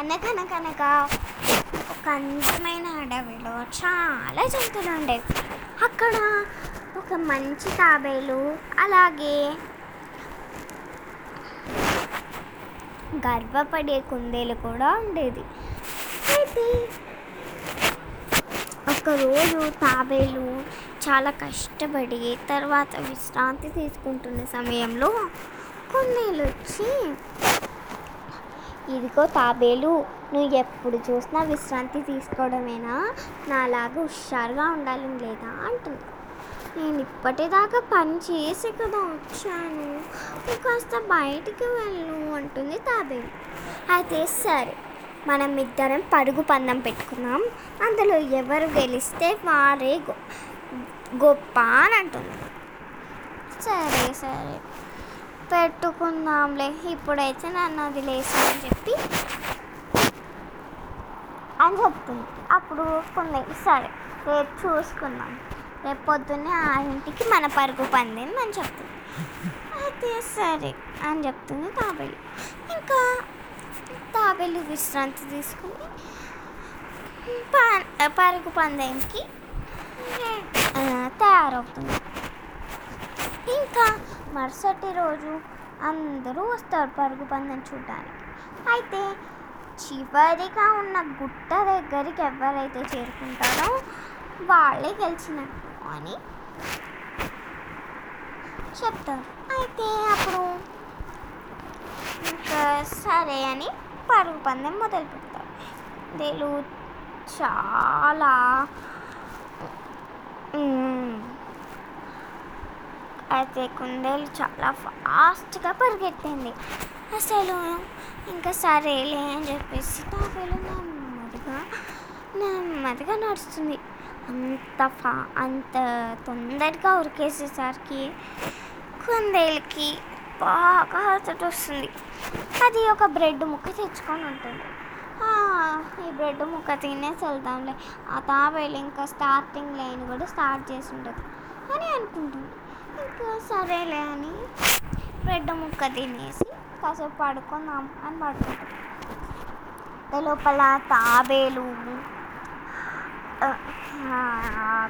అనగనగనగా ఒక అందమైన అడవిలో చాలా జంతువులు ఉండేవి అక్కడ ఒక మంచి తాబేలు అలాగే గర్వపడే కుందేలు కూడా ఉండేది. అయితే ఒకరోజు తాబేలు చాలా కష్టపడి తర్వాత విశ్రాంతి తీసుకుంటున్న సమయంలో కుందేలు వచ్చి ఇదిగో తాబేలు నువ్వు ఎప్పుడు చూసినా విశ్రాంతి తీసుకోవడమేనా? నాలాగా హుషారుగా ఉండాలని లేదా అంటుంది. నేను ఇప్పటిదాకా పని చేసి కదా వచ్చాను. కాస్త బయటికి వెళ్ళు అంటుంది తాబేలు. అయితే సరే మనం ఇద్దరం పరుగు పందెం పెట్టుకున్నాం అందులో ఎవరు గెలిస్తే వారే గొ- గొప్ప అని అంటుంది. సరే సరే. పెట్టుకుందాంలే. ఇప్పుడైతే నన్ను అది అని చెప్పి అని చెప్తుంది. అప్పుడు కొన్ని సరే రేపు చూసుకుందాం. రేపు పొద్దున్నే ఆ ఇంటికి మన పరుగు పందిని అని చెప్తుంది. అయితే సరే అని చెప్తుంది తాబేలు. ఇంకా తాబేలు విశ్రాంతి తీసుకుని ప- పరుగు పందెంకి తయారవుతుంది. ఇంకా మరుసటి రోజు అందరూ వస్తారు పరుగు పందెం చూడడానికి. అయితే చివరిగా ఉన్న గుట్ట దగ్గరికి ఎవరైతే చేరుకుంటారో వాళ్ళే గెలిచినట్టు అని చెప్తారు. అయితే అప్పుడు ఇంకా సరే అని పరుగు పందెం మొదలు పెడతారు. వీళ్ళు చాలా అయితే కుందేలు చాలా ఫాస్ట్గా పరిగెత్తింది. అసలు ఇంకా సరేలే అని చెప్పేసి తాబేలు నెమ్మదిగా నెమ్మదిగా నడుస్తుంది. అంత ఫా అంత తొందరగా ఉరికేసేసరికి కుందేలుకి బాగా అలసట వస్తుంది. అది ఒక బ్రెడ్ ముక్క తెచ్చుకొని ఉంటుంది. ఈ బ్రెడ్ ముక్క తినేసి వెళ్దాంలే. ఆ తాబేలు ఇంకా స్టార్టింగ్ లైన్ కూడా స్టార్ట్ చేసి ఉంటుంది అని అనుకుంటుంది. ఇంకా సరేలే అని బ్రెడ్ ముక్క తినేసి కాసేపు పడుకుందాం అని పడుకుంటాం లోపల తాబేలు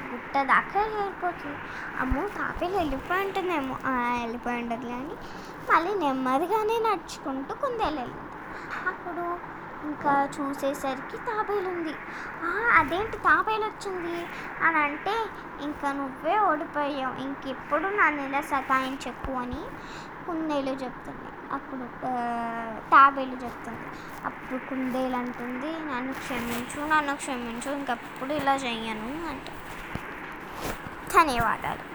గుట్ట దాకా వెళ్ళిపోతుంది. అమ్మో తాపేలు వెళ్ళిపోయి ఉంటుందేమో "ఆ, వెళ్ళిపోయి ఉంటుంది అని మళ్ళీ నెమ్మదిగానే నడుచుకుంటూ కుందేలు వెళ్ళింది అప్పుడు ఇంకా చూసేసరికి తాబేలు ఉంది అదేంటి తాబేలు వచ్చింది అని అంటే ఇంకా నువ్వే ఓడిపోయావు. ఇంకెప్పుడు నన్ను ఇలా సతాయించకు అని కుందేలు చెప్తుంది. అప్పుడు తాబేలు చెప్తుంది. అప్పుడు కుందేలు అంటుంది నన్ను క్షమించు నన్ను క్షమించు. ఇంకప్పుడు ఇలా చెయ్యను అంటే. ధన్యవాదాలు.